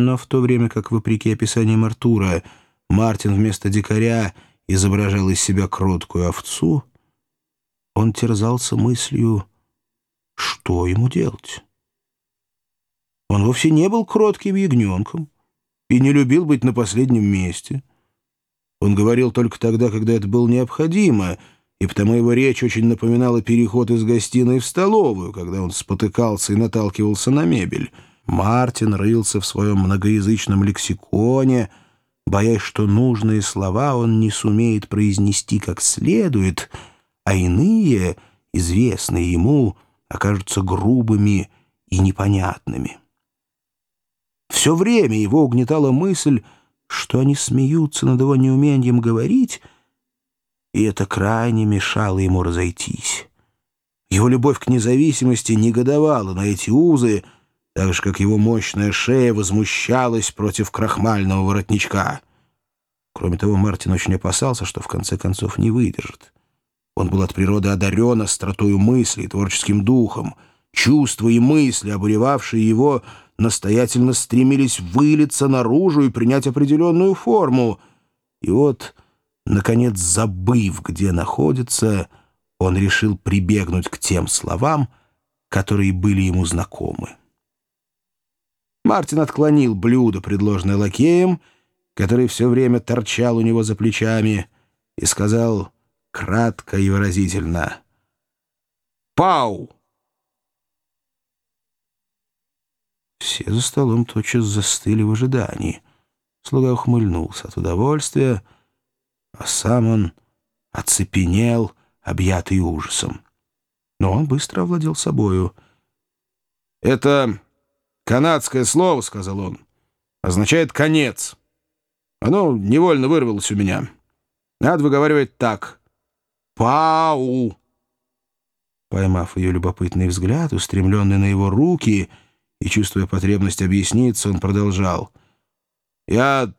Но в то время как, вопреки описаниям Артура, Мартин вместо дикаря изображал из себя кроткую овцу, он терзался мыслью, что ему делать. Он вовсе не был кротким ягненком и не любил быть на последнем месте. Он говорил только тогда, когда это было необходимо, и потому его речь очень напоминала переход из гостиной в столовую, когда он спотыкался и наталкивался на мебель. Мартин рылся в своем многоязычном лексиконе, боясь, что нужные слова он не сумеет произнести как следует, а иные, известные ему, окажутся грубыми и непонятными. Все время его угнетала мысль, что они смеются над его неумением говорить, и это крайне мешало ему разойтись. Его любовь к независимости негодовала на эти узы, так же, как его мощная шея возмущалась против крахмального воротничка. Кроме того, Мартин очень опасался, что в конце концов не выдержит. Он был от природы одарен остротою мысли и творческим духом. Чувства и мысли, обуревавшие его, настоятельно стремились вылиться наружу и принять определенную форму. И вот, наконец, забыв, где находится, он решил прибегнуть к тем словам, которые были ему знакомы. Мартин отклонил блюдо, предложенное лакеем, который все время торчал у него за плечами, и сказал кратко и выразительно «Пау!» Все за столом тотчас застыли в ожидании. Слуга ухмыльнулся от удовольствия, а сам он оцепенел, объятый ужасом. Но он быстро овладел собою. «Это канадское слово, — сказал он, — означает «конец». Оно невольно вырвалось у меня. Надо выговаривать так. «Пау!» Поймав ее любопытный взгляд, устремленный на его руки, — и, чувствуя потребность объясниться, он продолжал. «Я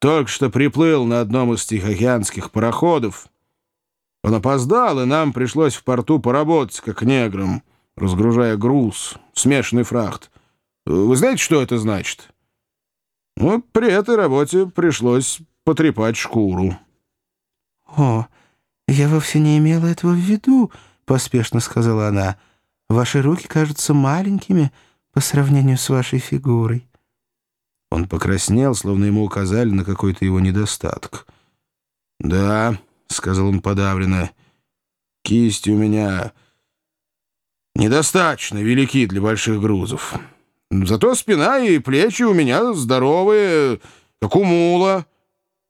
только что приплыл на одном из тихоокеанских пароходов. Он опоздал, и нам пришлось в порту поработать, как неграм, разгружая груз, смешанный фрахт. Вы знаете, что это значит? Ну, при этой работе пришлось потрепать шкуру». «О, я вовсе не имела этого в виду», — поспешно сказала она. «Ваши руки кажутся маленькими» по сравнению с вашей фигурой». Он покраснел, словно ему указали на какой-то его недостаток. «Да», — сказал он подавленно, — «кисти у меня недостаточно велики для больших грузов. Зато спина и плечи у меня здоровые, как у мула.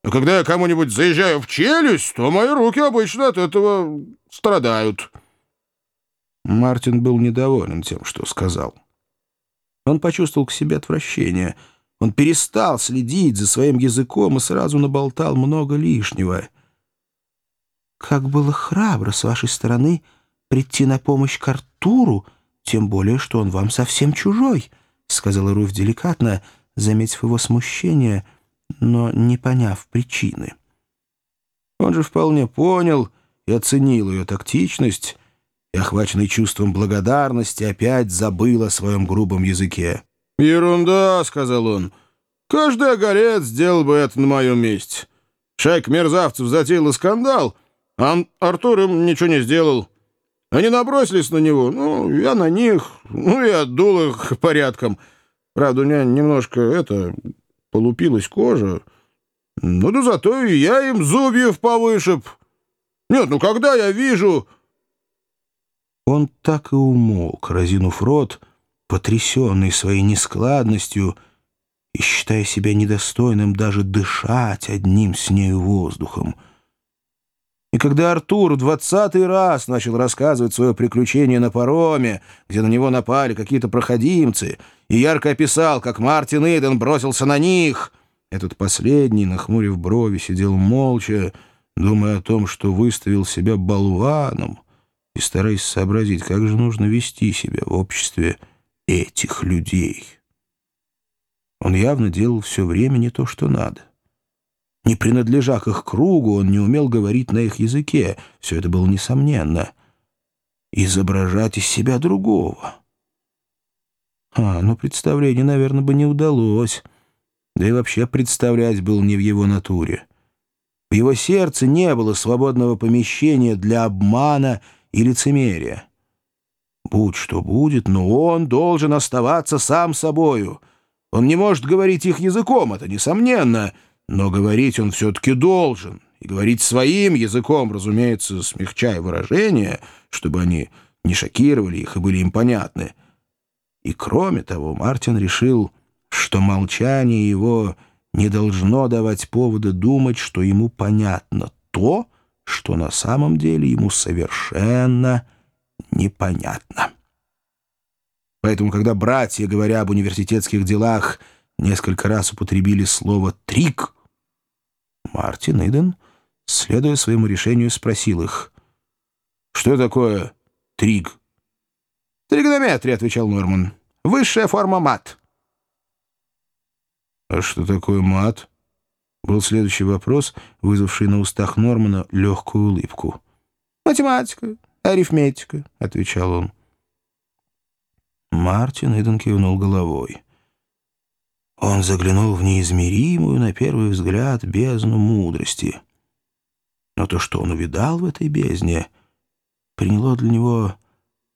А когда я кому-нибудь заезжаю в челюсть, то мои руки обычно от этого страдают». Мартин был недоволен тем, что сказал. Он почувствовал к себе отвращение. Он перестал следить за своим языком и сразу наболтал много лишнего. «Как было храбро с вашей стороны прийти на помощь к Артуру, тем более, что он вам совсем чужой», — сказала Руфь деликатно, заметив его смущение, но не поняв причины. Он же вполне понял и оценил ее тактичность, и, охваченный чувством благодарности, опять забыл о своем грубом языке. «Ерунда», — сказал он. «Каждый оголец сделал бы это на моем месте. Шайк мерзавцев затеяла скандал, а Артур им ничего не сделал. Они набросились на него, ну, я на них, ну, и отдул их порядком. Правда, у меня немножко, это, полупилась кожа. Ну, да зато и я им зубьев повышиб. Нет, ну, когда я вижу...» Он так и умолк, разинув рот, потрясенный своей нескладностью и считая себя недостойным даже дышать одним с нею воздухом. И когда Артур двадцатый раз начал рассказывать свое приключение на пароме, где на него напали какие-то проходимцы, и ярко описал, как Мартин Иден бросился на них, этот последний, нахмурив брови, сидел молча, думая о том, что выставил себя болваном, и стараясь сообразить, как же нужно вести себя в обществе этих людей. Он явно делал все время не то, что надо. Не принадлежа к их кругу, он не умел говорить на их языке, все это было несомненно. Изображать из себя другого. А, ну, представление, наверное, бы не удалось. да и вообще представлять был не в его натуре. В его сердце не было свободного помещения для обмана и лицемерия. Будь что будет, но он должен оставаться сам собою. Он не может говорить их языком, это несомненно, но говорить он все-таки должен. И говорить своим языком, разумеется, смягчая выражения, чтобы они не шокировали их и были им понятны. И кроме того, Мартин решил, что молчание его не должно давать повода думать, что ему понятно то, что на самом деле ему совершенно непонятно. Поэтому, когда братья, говоря об университетских делах, несколько раз употребили слово «трик», Мартин Иден, следуя своему решению, спросил их, «Что такое триг?» «Тригонометрия», — отвечал Норман. «Высшая форма мат». «А что такое мат?» Был следующий вопрос, вызвавший на устах Нормана легкую улыбку. «Математика, арифметика», — отвечал он. Мартин Иден кивнул головой. Он заглянул в неизмеримую, на первый взгляд, бездну мудрости. Но то, что он увидал в этой бездне, приняло для него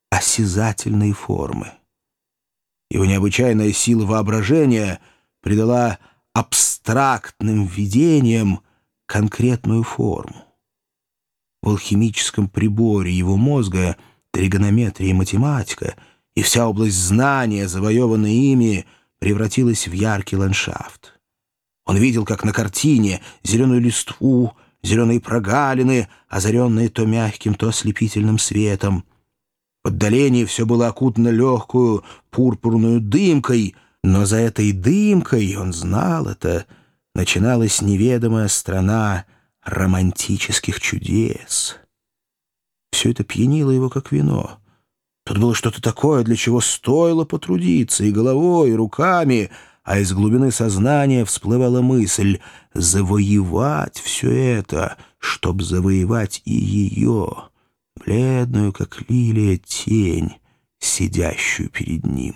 осязательные формы. Его необычайная сила воображения придала абстрактным видениям конкретную форму. В алхимическом приборе его мозга тригонометрия и математика и вся область знания, завоеванная ими, превратилась в яркий ландшафт. Он видел, как на картине, зеленую листву, зеленые прогалины, озаренные то мягким, то ослепительным светом. В отдалении все было окутано легкую пурпурную дымкой, но за этой дымкой, он знал это, начиналась неведомая страна романтических чудес. Все это пьянило его, как вино. Тут было что-то такое, для чего стоило потрудиться и головой, и руками, а из глубины сознания всплывала мысль завоевать все это, чтобы завоевать и ее, бледную, как лилия, тень, сидящую перед ним.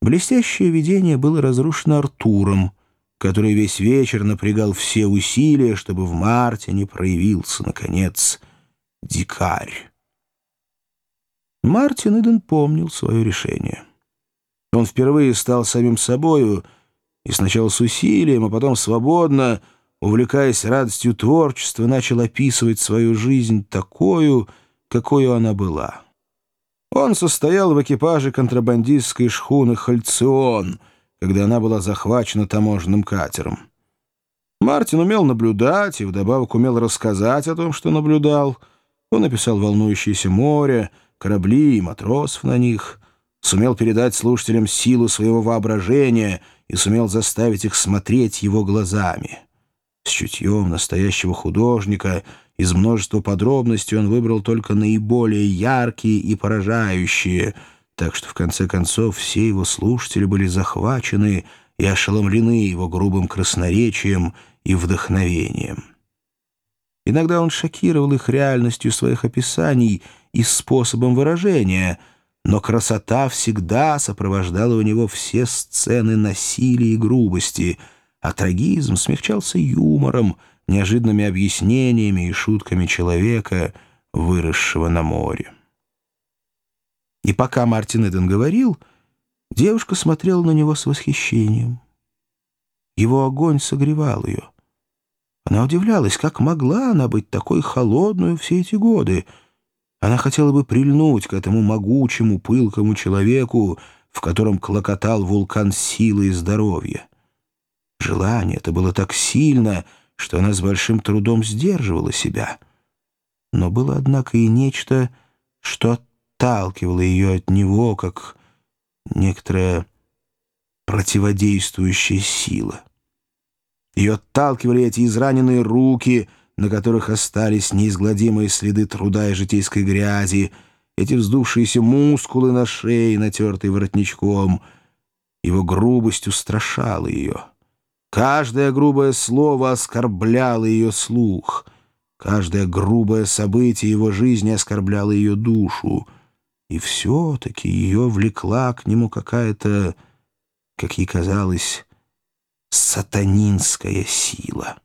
Блестящее видение было разрушено Артуром, который весь вечер напрягал все усилия, чтобы в марте не проявился, наконец, дикарь. Мартин Иден помнил свое решение. Он впервые стал самим собою, и сначала с усилием, а потом свободно, увлекаясь радостью творчества, начал описывать свою жизнь такую, какой она была. Он состоял в экипаже контрабандистской шхуны «Хальцион», когда она была захвачена таможенным катером. Мартин умел наблюдать и вдобавок умел рассказать о том, что наблюдал. Он описал волнующееся море, корабли и матросов на них, сумел передать слушателям силу своего воображения и сумел заставить их смотреть его глазами. С чутьем настоящего художника из множества подробностей он выбрал только наиболее яркие и поражающие, так что в конце концов все его слушатели были захвачены и ошеломлены его грубым красноречием и вдохновением. Иногда он шокировал их реальностью своих описаний — и способом выражения, но красота всегда сопровождала у него все сцены насилия и грубости, а трагизм смягчался юмором, неожиданными объяснениями и шутками человека, выросшего на море. И пока Мартин Эден говорил, девушка смотрела на него с восхищением. Его огонь согревал ее. Она удивлялась, как могла она быть такой холодной все эти годы — она хотела бы прильнуть к этому могучему, пылкому человеку, в котором клокотал вулкан силы и здоровья. Желание это было так сильно, что она с большим трудом сдерживала себя. Но было, однако, и нечто, что отталкивало ее от него, как некоторая противодействующая сила. Ее отталкивали эти израненные руки — на которых остались неизгладимые следы труда и житейской грязи, эти вздувшиеся мускулы на шее, натертые воротничком. Его грубость устрашала ее. Каждое грубое слово оскорбляло ее слух. Каждое грубое событие его жизни оскорбляло ее душу. И все-таки ее влекла к нему какая-то как ей казалось, сатанинская сила.